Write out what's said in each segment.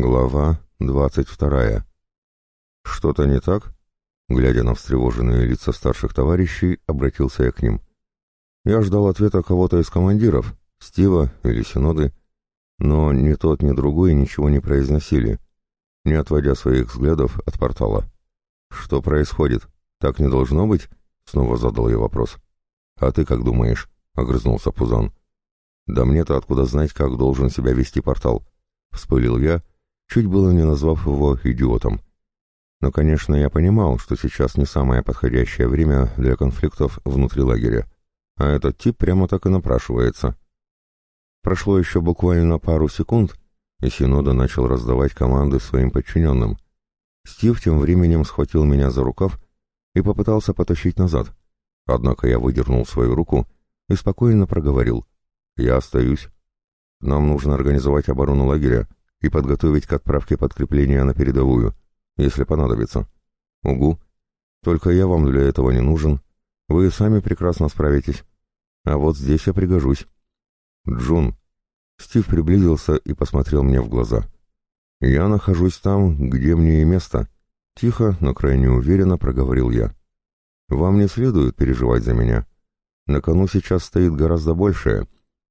Глава двадцать вторая. «Что-то не так?» Глядя на встревоженные лица старших товарищей, обратился я к ним. Я ждал ответа кого-то из командиров, Стива или Синоды, но ни тот, ни другой ничего не произносили, не отводя своих взглядов от портала. «Что происходит? Так не должно быть?» — снова задал я вопрос. «А ты как думаешь?» — огрызнулся Пузан. «Да мне-то откуда знать, как должен себя вести портал?» — вспылил я, чуть было не назвав его идиотом. Но, конечно, я понимал, что сейчас не самое подходящее время для конфликтов внутри лагеря, а этот тип прямо так и напрашивается. Прошло еще буквально пару секунд, и Синода начал раздавать команды своим подчиненным. Стив тем временем схватил меня за рукав и попытался потащить назад, однако я выдернул свою руку и спокойно проговорил. «Я остаюсь. Нам нужно организовать оборону лагеря, и подготовить к отправке подкрепления на передовую, если понадобится. Угу. Только я вам для этого не нужен. Вы сами прекрасно справитесь. А вот здесь я пригожусь. Джун. Стив приблизился и посмотрел мне в глаза. Я нахожусь там, где мне и место. Тихо, но крайне уверенно проговорил я. Вам не следует переживать за меня. На кону сейчас стоит гораздо большее.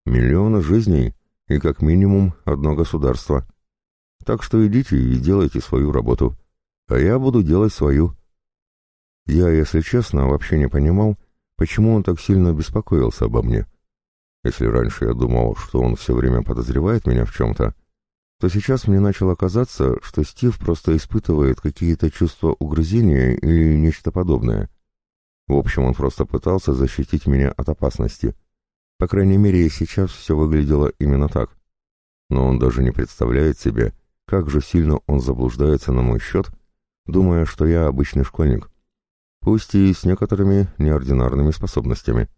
Миллионы жизней и как минимум одно государство. Так что идите и делайте свою работу, а я буду делать свою. Я, если честно, вообще не понимал, почему он так сильно беспокоился обо мне. Если раньше я думал, что он все время подозревает меня в чем-то, то сейчас мне начало казаться, что Стив просто испытывает какие-то чувства угрызения или нечто подобное. В общем, он просто пытался защитить меня от опасности. По крайней мере, сейчас все выглядело именно так. Но он даже не представляет себе, как же сильно он заблуждается на мой счет, думая, что я обычный школьник. Пусть и с некоторыми неординарными способностями.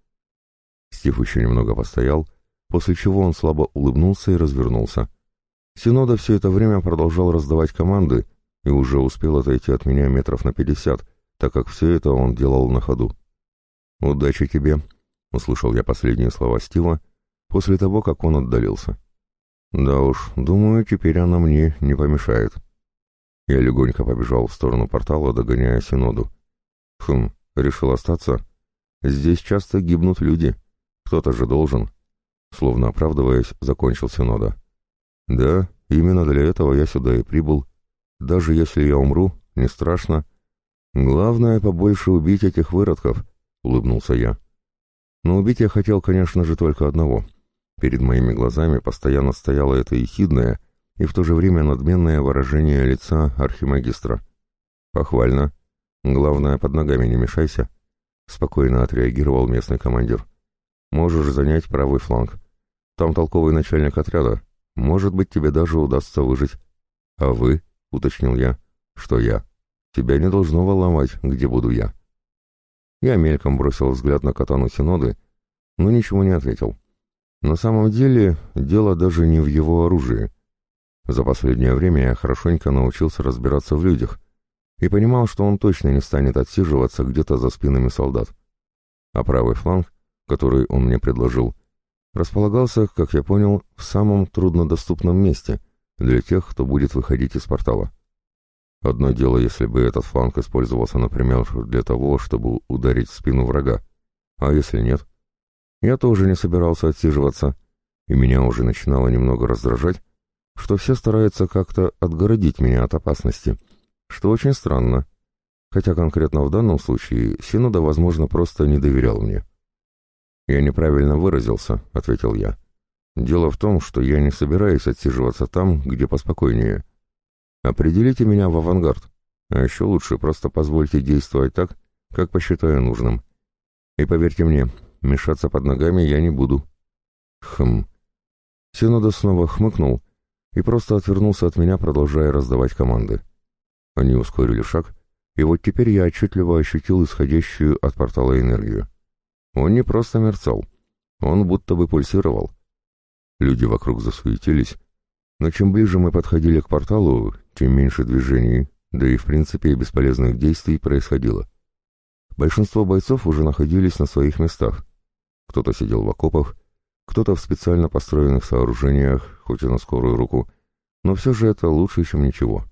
Стив еще немного постоял, после чего он слабо улыбнулся и развернулся. Синода все это время продолжал раздавать команды и уже успел отойти от меня метров на пятьдесят, так как все это он делал на ходу. «Удачи тебе», — услышал я последние слова Стива после того, как он отдалился. Да уж, думаю, теперь она мне не помешает. Я легонько побежал в сторону портала, догоняя Синоду. Хм, решил остаться? Здесь часто гибнут люди. Кто-то же должен. Словно оправдываясь, закончил Синода. Да, именно для этого я сюда и прибыл. Даже если я умру, не страшно. Главное, побольше убить этих выродков, улыбнулся я. Но убить я хотел, конечно же, только одного — Перед моими глазами постоянно стояло это ехидное и в то же время надменное выражение лица архимагистра. «Похвально. Главное, под ногами не мешайся», — спокойно отреагировал местный командир. «Можешь занять правый фланг. Там толковый начальник отряда. Может быть, тебе даже удастся выжить». «А вы?» — уточнил я. «Что я? Тебя не должно волновать, где буду я». Я мельком бросил взгляд на катану Синоды, но ничего не ответил. На самом деле, дело даже не в его оружии. За последнее время я хорошенько научился разбираться в людях и понимал, что он точно не станет отсиживаться где-то за спинами солдат. А правый фланг, который он мне предложил, располагался, как я понял, в самом труднодоступном месте для тех, кто будет выходить из портала. Одно дело, если бы этот фланг использовался, например, для того, чтобы ударить в спину врага, а если нет — я тоже не собирался отсиживаться, и меня уже начинало немного раздражать, что все стараются как-то отгородить меня от опасности, что очень странно, хотя конкретно в данном случае Синода, возможно, просто не доверял мне. «Я неправильно выразился», — ответил я. «Дело в том, что я не собираюсь отсиживаться там, где поспокойнее. Определите меня в авангард, а еще лучше просто позвольте действовать так, как посчитаю нужным. И поверьте мне, Мешаться под ногами я не буду. Хм. Синода снова хмыкнул и просто отвернулся от меня, продолжая раздавать команды. Они ускорили шаг, и вот теперь я отчетливо ощутил исходящую от портала энергию. Он не просто мерцал, он будто бы пульсировал. Люди вокруг засуетились, но чем ближе мы подходили к порталу, тем меньше движений, да и в принципе бесполезных действий происходило. Большинство бойцов уже находились на своих местах, кто-то сидел в окопах, кто-то в специально построенных сооружениях, хоть и на скорую руку, но все же это лучше, чем ничего.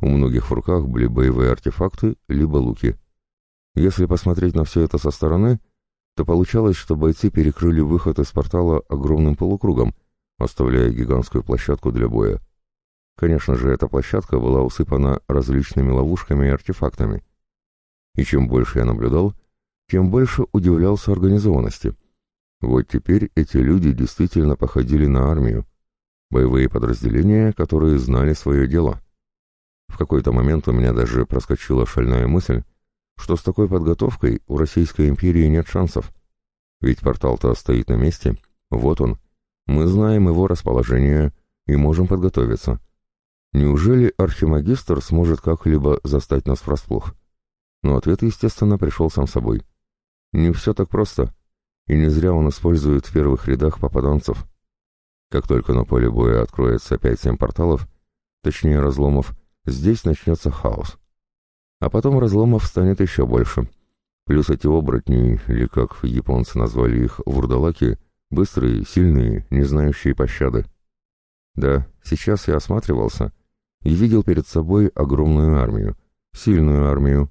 У многих в руках были боевые артефакты, либо луки. Если посмотреть на все это со стороны, то получалось, что бойцы перекрыли выход из портала огромным полукругом, оставляя гигантскую площадку для боя. Конечно же, эта площадка была усыпана различными ловушками и артефактами. И чем больше я наблюдал, тем больше удивлялся организованности. Вот теперь эти люди действительно походили на армию. Боевые подразделения, которые знали свое дело. В какой-то момент у меня даже проскочила шальная мысль, что с такой подготовкой у Российской империи нет шансов. Ведь портал-то стоит на месте, вот он. Мы знаем его расположение и можем подготовиться. Неужели архимагистр сможет как-либо застать нас врасплох? Но ответ, естественно, пришел сам собой. Не все так просто, и не зря он использует в первых рядах попаданцев. Как только на поле боя откроется опять семь порталов, точнее разломов, здесь начнется хаос. А потом разломов станет еще больше. Плюс эти оборотни, или как японцы назвали их, вурдалаки, быстрые, сильные, не знающие пощады. Да, сейчас я осматривался и видел перед собой огромную армию, сильную армию.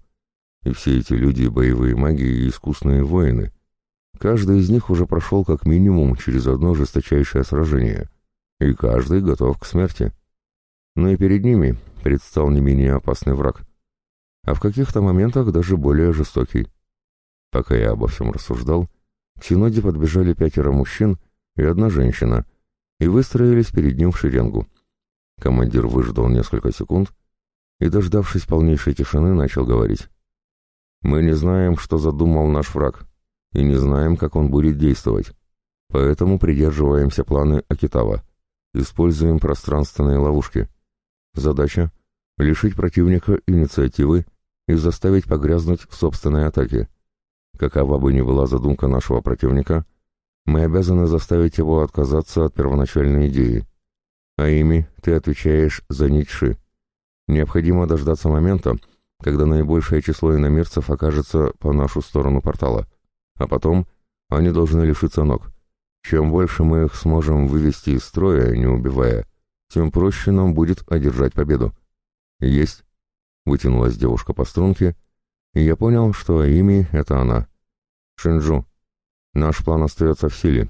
И все эти люди — боевые маги и искусные воины. Каждый из них уже прошел как минимум через одно жесточайшее сражение, и каждый готов к смерти. Но и перед ними предстал не менее опасный враг, а в каких-то моментах даже более жестокий. Пока я обо всем рассуждал, к Синоде подбежали пятеро мужчин и одна женщина, и выстроились перед ним в шеренгу. Командир выждал несколько секунд и, дождавшись полнейшей тишины, начал говорить. «Мы не знаем, что задумал наш враг, и не знаем, как он будет действовать, поэтому придерживаемся планы Акитава. Используем пространственные ловушки. Задача — лишить противника инициативы и заставить погрязнуть в собственной атаке. Какова бы ни была задумка нашего противника, мы обязаны заставить его отказаться от первоначальной идеи. А ими ты отвечаешь за Ницши. Необходимо дождаться момента, когда наибольшее число иномерцев окажется по нашу сторону портала. А потом они должны лишиться ног. Чем больше мы их сможем вывести из строя, не убивая, тем проще нам будет одержать победу. Есть. Вытянулась девушка по струнке, и я понял, что ими это она. Шинджу, наш план остается в силе.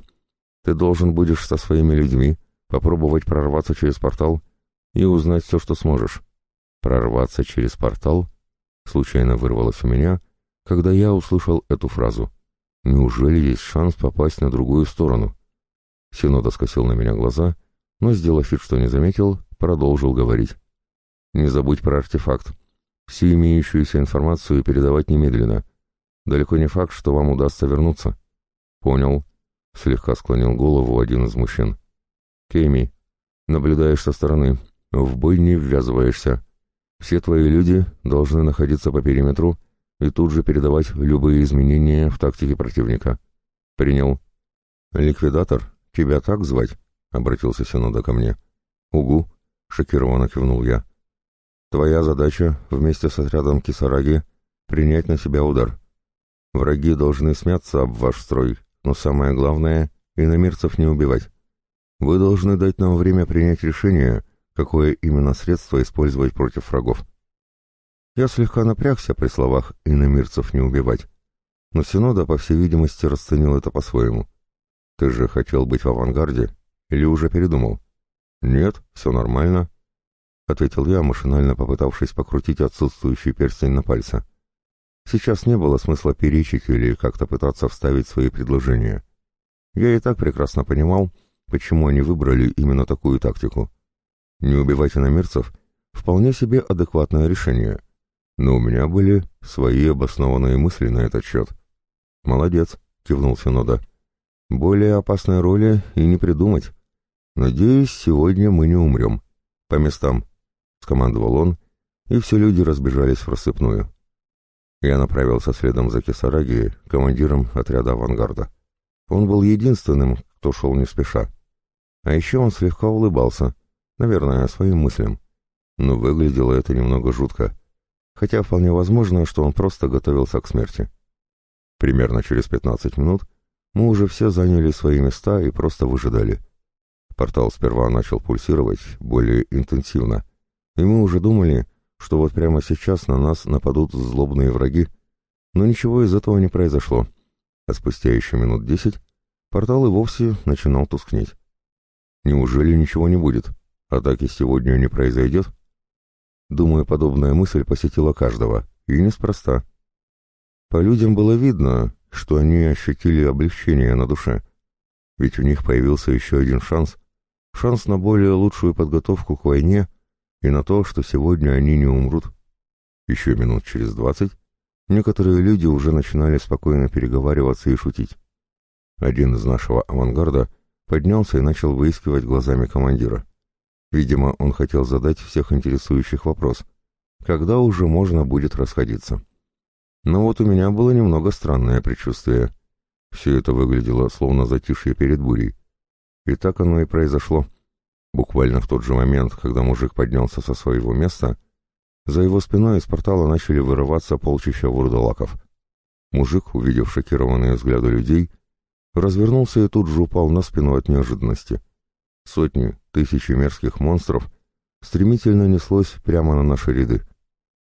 Ты должен будешь со своими людьми попробовать прорваться через портал и узнать все, что сможешь. Прорваться через портал? Случайно вырвалось у меня, когда я услышал эту фразу. Неужели есть шанс попасть на другую сторону? Синода скосил на меня глаза, но, сделав вид, что не заметил, продолжил говорить. «Не забудь про артефакт. Всю имеющуюся информацию передавать немедленно. Далеко не факт, что вам удастся вернуться». «Понял», — слегка склонил голову один из мужчин. «Кейми, наблюдаешь со стороны, в бой не ввязываешься. Все твои люди должны находиться по периметру и тут же передавать любые изменения в тактике противника». «Принял». «Ликвидатор, тебя так звать?» — обратился Синода ко мне. «Угу», — шокированно кивнул я. «Твоя задача вместе с отрядом Кисараги принять на себя удар. Враги должны смяться об ваш строй, но самое главное — иномирцев не убивать. Вы должны дать нам время принять решение, какое именно средство использовать против врагов». Я слегка напрягся при словах «иномирцев не убивать», но Синода, по всей видимости, расценил это по-своему. «Ты же хотел быть в авангарде или уже передумал?» «Нет, все нормально», — ответил я, машинально попытавшись покрутить отсутствующий перстень на пальце. Сейчас не было смысла перечить или как-то пытаться вставить свои предложения. Я и так прекрасно понимал, почему они выбрали именно такую тактику. Не убивать иномирцев — вполне себе адекватное решение, но у меня были свои обоснованные мысли на этот счет. «Молодец», — кивнул Синода. «Более опасной роли и не придумать. Надеюсь, сегодня мы не умрем. По местам», — скомандовал он, и все люди разбежались в рассыпную. Я направился следом за Кисараги, командиром отряда авангарда. Он был единственным, кто шел не спеша. А еще он слегка улыбался, наверное, своим мыслям. Но выглядело это немного жутко. Хотя вполне возможно, что он просто готовился к смерти. Примерно через 15 минут мы уже все заняли свои места и просто выжидали. Портал сперва начал пульсировать более интенсивно, и мы уже думали, что вот прямо сейчас на нас нападут злобные враги, но ничего из этого не произошло, а спустя еще минут десять портал и вовсе начинал тускнеть. Неужели ничего не будет? Атаки сегодня не произойдет? Думаю, подобная мысль посетила каждого, и неспроста. По людям было видно, что они ощутили облегчение на душе, ведь у них появился еще один шанс, шанс на более лучшую подготовку к войне и на то, что сегодня они не умрут. Еще минут через двадцать некоторые люди уже начинали спокойно переговариваться и шутить. Один из нашего авангарда поднялся и начал выискивать глазами командира. Видимо, он хотел задать всех интересующих вопрос. Когда уже можно будет расходиться? Но вот у меня было немного странное предчувствие. Все это выглядело словно затишье перед бурей. И так оно и произошло. Буквально в тот же момент, когда мужик поднялся со своего места, за его спиной из портала начали вырываться полчища вурдалаков. Мужик, увидев шокированные взгляды людей, развернулся и тут же упал на спину от неожиданности. Сотни, тысячи мерзких монстров стремительно неслось прямо на наши ряды.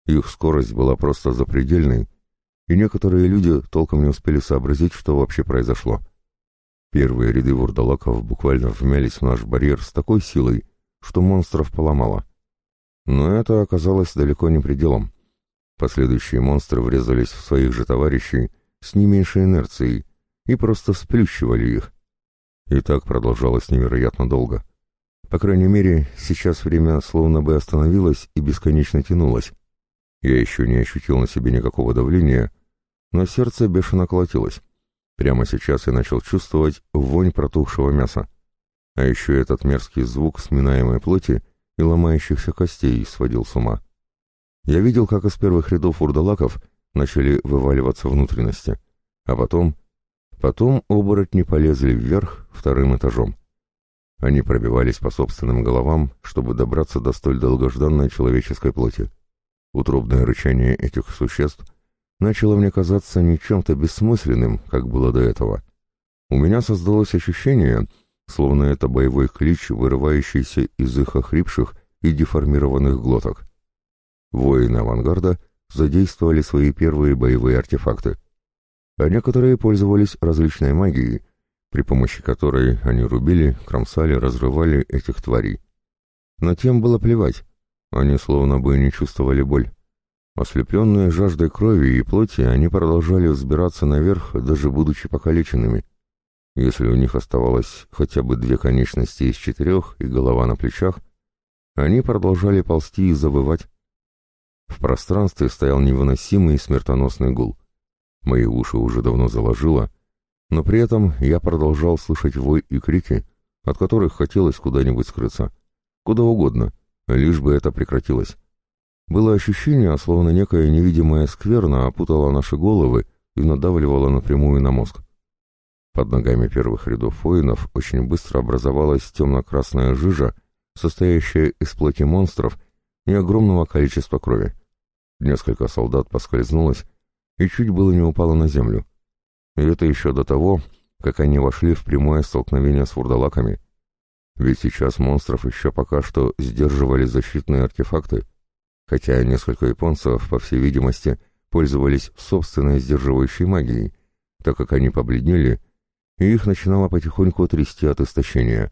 Их скорость была просто запредельной, и некоторые люди толком не успели сообразить, что вообще произошло. Первые ряды вурдалаков буквально вмялись в наш барьер с такой силой, что монстров поломало. Но это оказалось далеко не пределом. Последующие монстры врезались в своих же товарищей с не меньшей инерцией и просто сплющивали их. И так продолжалось невероятно долго. По крайней мере, сейчас время словно бы остановилось и бесконечно тянулось. Я еще не ощутил на себе никакого давления, но сердце бешено колотилось. Прямо сейчас я начал чувствовать вонь протухшего мяса. А еще этот мерзкий звук сминаемой плоти и ломающихся костей сводил с ума. Я видел, как из первых рядов урдалаков начали вываливаться внутренности, а потом... Потом оборотни полезли вверх вторым этажом. Они пробивались по собственным головам, чтобы добраться до столь долгожданной человеческой плоти. Утробное рычание этих существ начало мне казаться не чем-то бессмысленным, как было до этого. У меня создалось ощущение, словно это боевой клич, вырывающийся из их охрипших и деформированных глоток. Воины авангарда задействовали свои первые боевые артефакты, а некоторые пользовались различной магией, при помощи которой они рубили, кромсали, разрывали этих тварей. Но тем было плевать, они словно бы не чувствовали боль. Ослепленные жаждой крови и плоти, они продолжали взбираться наверх, даже будучи покалеченными. Если у них оставалось хотя бы две конечности из четырех и голова на плечах, они продолжали ползти и завывать. В пространстве стоял невыносимый смертоносный гул. Мои уши уже давно заложило, но при этом я продолжал слышать вой и крики, от которых хотелось куда-нибудь скрыться. Куда угодно, лишь бы это прекратилось. Было ощущение, словно некая невидимая скверна опутала наши головы и надавливала напрямую на мозг. Под ногами первых рядов воинов очень быстро образовалась темно-красная жижа, состоящая из плоти монстров и огромного количества крови. Несколько солдат поскользнулось и чуть было не упало на землю. И это еще до того, как они вошли в прямое столкновение с вурдалаками. Ведь сейчас монстров еще пока что сдерживали защитные артефакты, хотя несколько японцев, по всей видимости, пользовались собственной сдерживающей магией, так как они побледнели, и их начинало потихоньку трясти от истощения.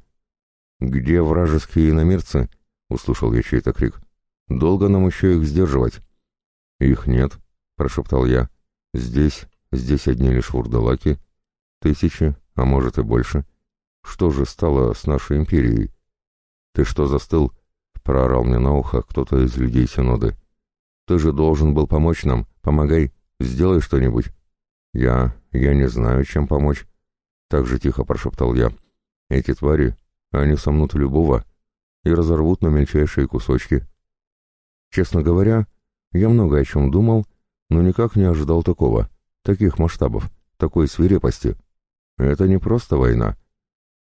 «Где вражеские иномерцы?» — услышал я чей-то крик. «Долго нам еще их сдерживать?» «Их нет», — прошептал я. «Здесь, здесь одни лишь вурдалаки. Тысячи, а может и больше. Что же стало с нашей империей?» «Ты что застыл?» — проорал мне на ухо кто-то из людей Синоды. «Ты же должен был помочь нам. Помогай. Сделай что-нибудь». «Я... я не знаю, чем помочь». Так же тихо прошептал я. «Эти твари, они сомнут любого и разорвут на мельчайшие кусочки». Честно говоря, я много о чем думал, но никак не ожидал такого, таких масштабов, такой свирепости. Это не просто война.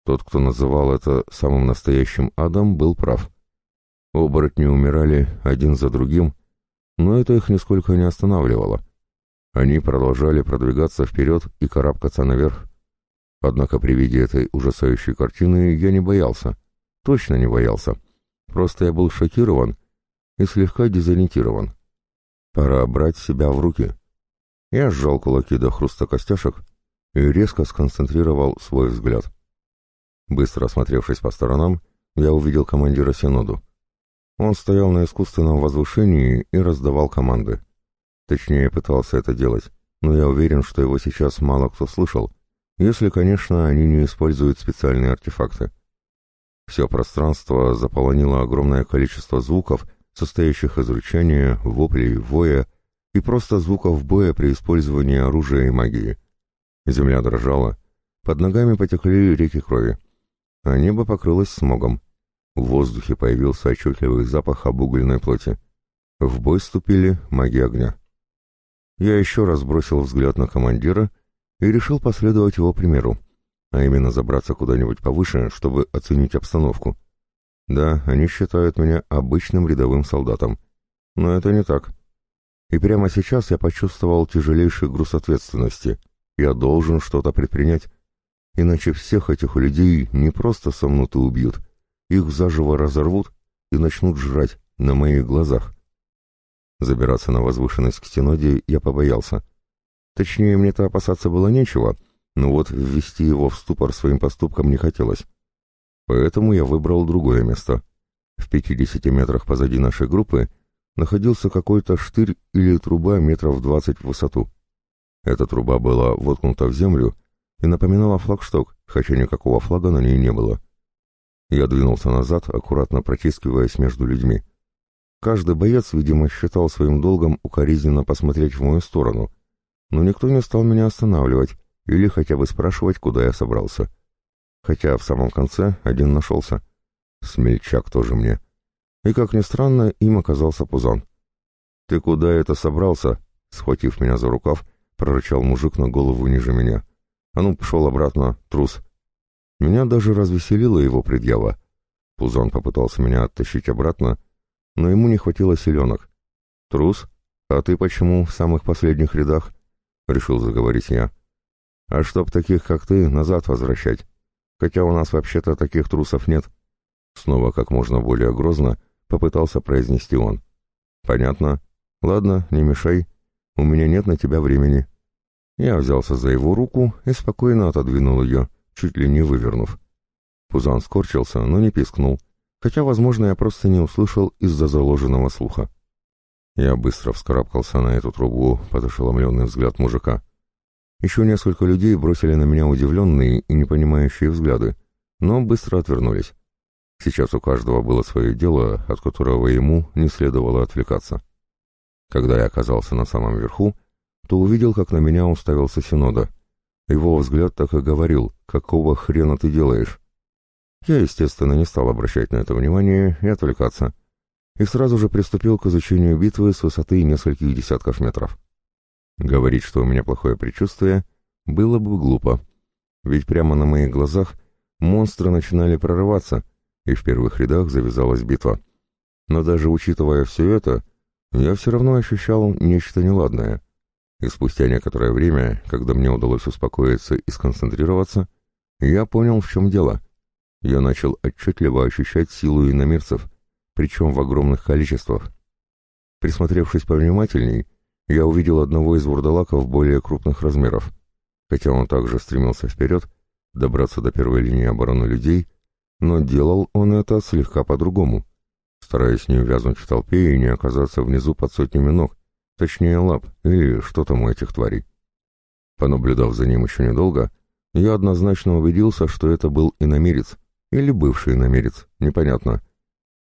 Тот, кто называл это самым настоящим адом, был прав. Оборотни умирали один за другим, но это их нисколько не останавливало. Они продолжали продвигаться вперед и карабкаться наверх. Однако при виде этой ужасающей картины я не боялся. Точно не боялся. Просто я был шокирован и слегка дезориентирован. Пора брать себя в руки. Я сжал кулаки до хруста костяшек и резко сконцентрировал свой взгляд. Быстро осмотревшись по сторонам, я увидел командира Синоду. Он стоял на искусственном возвышении и раздавал команды. Точнее, пытался это делать, но я уверен, что его сейчас мало кто слышал, если, конечно, они не используют специальные артефакты. Все пространство заполонило огромное количество звуков, состоящих из рычания, воплей, воя и просто звуков боя при использовании оружия и магии. Земля дрожала, под ногами потекли реки крови, а небо покрылось смогом. В воздухе появился отчетливый запах обугленной плоти. В бой вступили маги огня. Я еще раз бросил взгляд на командира и решил последовать его примеру, а именно забраться куда-нибудь повыше, чтобы оценить обстановку. Да, они считают меня обычным рядовым солдатом. Но это не так. И прямо сейчас я почувствовал тяжелейший груз ответственности. Я должен что-то предпринять. Иначе всех этих людей не просто сомнут и убьют, их заживо разорвут и начнут жрать на моих глазах. Забираться на возвышенность к Стеноде я побоялся. Точнее, мне-то опасаться было нечего, но вот ввести его в ступор своим поступком не хотелось. Поэтому я выбрал другое место. В 50 метрах позади нашей группы находился какой-то штырь или труба метров 20 в высоту. Эта труба была воткнута в землю и напоминала флагшток, хотя никакого флага на ней не было. Я двинулся назад, аккуратно протискиваясь между людьми. Каждый боец, видимо, считал своим долгом укоризненно посмотреть в мою сторону, но никто не стал меня останавливать или хотя бы спрашивать, куда я собрался. Хотя в самом конце один нашелся. Смельчак тоже мне. И, как ни странно, им оказался Пузан. «Ты куда это собрался?» Схватив меня за рукав, прорычал мужик на голову ниже меня. А ну, пошел обратно, трус. Меня даже развеселила его предъява. Пузан попытался меня оттащить обратно, но ему не хватило селенок. «Трус? А ты почему в самых последних рядах?» — решил заговорить я. «А чтоб таких, как ты, назад возвращать. Хотя у нас вообще-то таких трусов нет». Снова как можно более грозно попытался произнести он. «Понятно. Ладно, не мешай. У меня нет на тебя времени». Я взялся за его руку и спокойно отодвинул ее, чуть ли не вывернув. Пузан скорчился, но не пискнул, хотя, возможно, я просто не услышал из-за заложенного слуха. Я быстро вскарабкался на эту трубу под ошеломленный взгляд мужика. Еще несколько людей бросили на меня удивленные и непонимающие взгляды, но быстро отвернулись. Сейчас у каждого было свое дело, от которого ему не следовало отвлекаться. Когда я оказался на самом верху, то увидел, как на меня уставился Синода. Его взгляд так и говорил, какого хрена ты делаешь? Я, естественно, не стал обращать на это внимание и отвлекаться, и сразу же приступил к изучению битвы с высоты нескольких десятков метров. Говорить, что у меня плохое предчувствие, было бы глупо, ведь прямо на моих глазах монстры начинали прорываться, и в первых рядах завязалась битва. Но даже учитывая все это, я все равно ощущал нечто неладное — и спустя некоторое время, когда мне удалось успокоиться и сконцентрироваться, я понял, в чем дело. Я начал отчетливо ощущать силу иномирцев, причем в огромных количествах. Присмотревшись повнимательней, я увидел одного из вурдалаков более крупных размеров. Хотя он также стремился вперед, добраться до первой линии обороны людей, но делал он это слегка по-другому, стараясь не увязнуть в толпе и не оказаться внизу под сотнями ног, Точнее, лап, или что там у этих тварей. Понаблюдав за ним еще недолго, я однозначно убедился, что это был иномерец, или бывший иномерец, непонятно.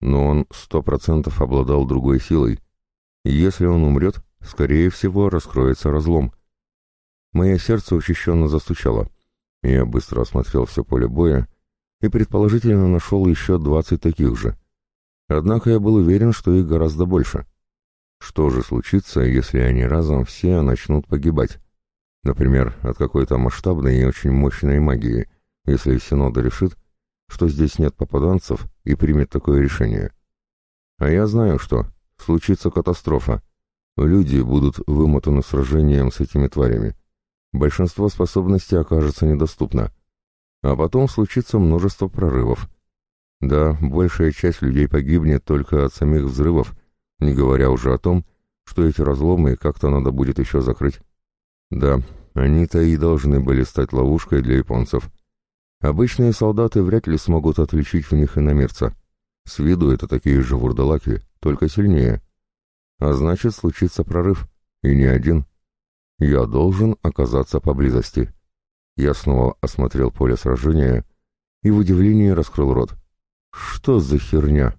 Но он сто процентов обладал другой силой. Если он умрет, скорее всего, раскроется разлом. Мое сердце учащенно застучало. Я быстро осмотрел все поле боя и предположительно нашел еще двадцать таких же. Однако я был уверен, что их гораздо больше. Что же случится, если они разом все начнут погибать? Например, от какой-то масштабной и очень мощной магии, если Синода решит, что здесь нет попаданцев и примет такое решение. А я знаю, что случится катастрофа. Люди будут вымотаны сражением с этими тварями. Большинство способностей окажется недоступно, А потом случится множество прорывов. Да, большая часть людей погибнет только от самих взрывов, не говоря уже о том, что эти разломы как-то надо будет еще закрыть. Да, они-то и должны были стать ловушкой для японцев. Обычные солдаты вряд ли смогут отличить в них иномерца. С виду это такие же вурдалаки, только сильнее. А значит, случится прорыв. И не один. Я должен оказаться поблизости. Я снова осмотрел поле сражения и в удивлении раскрыл рот. Что за херня?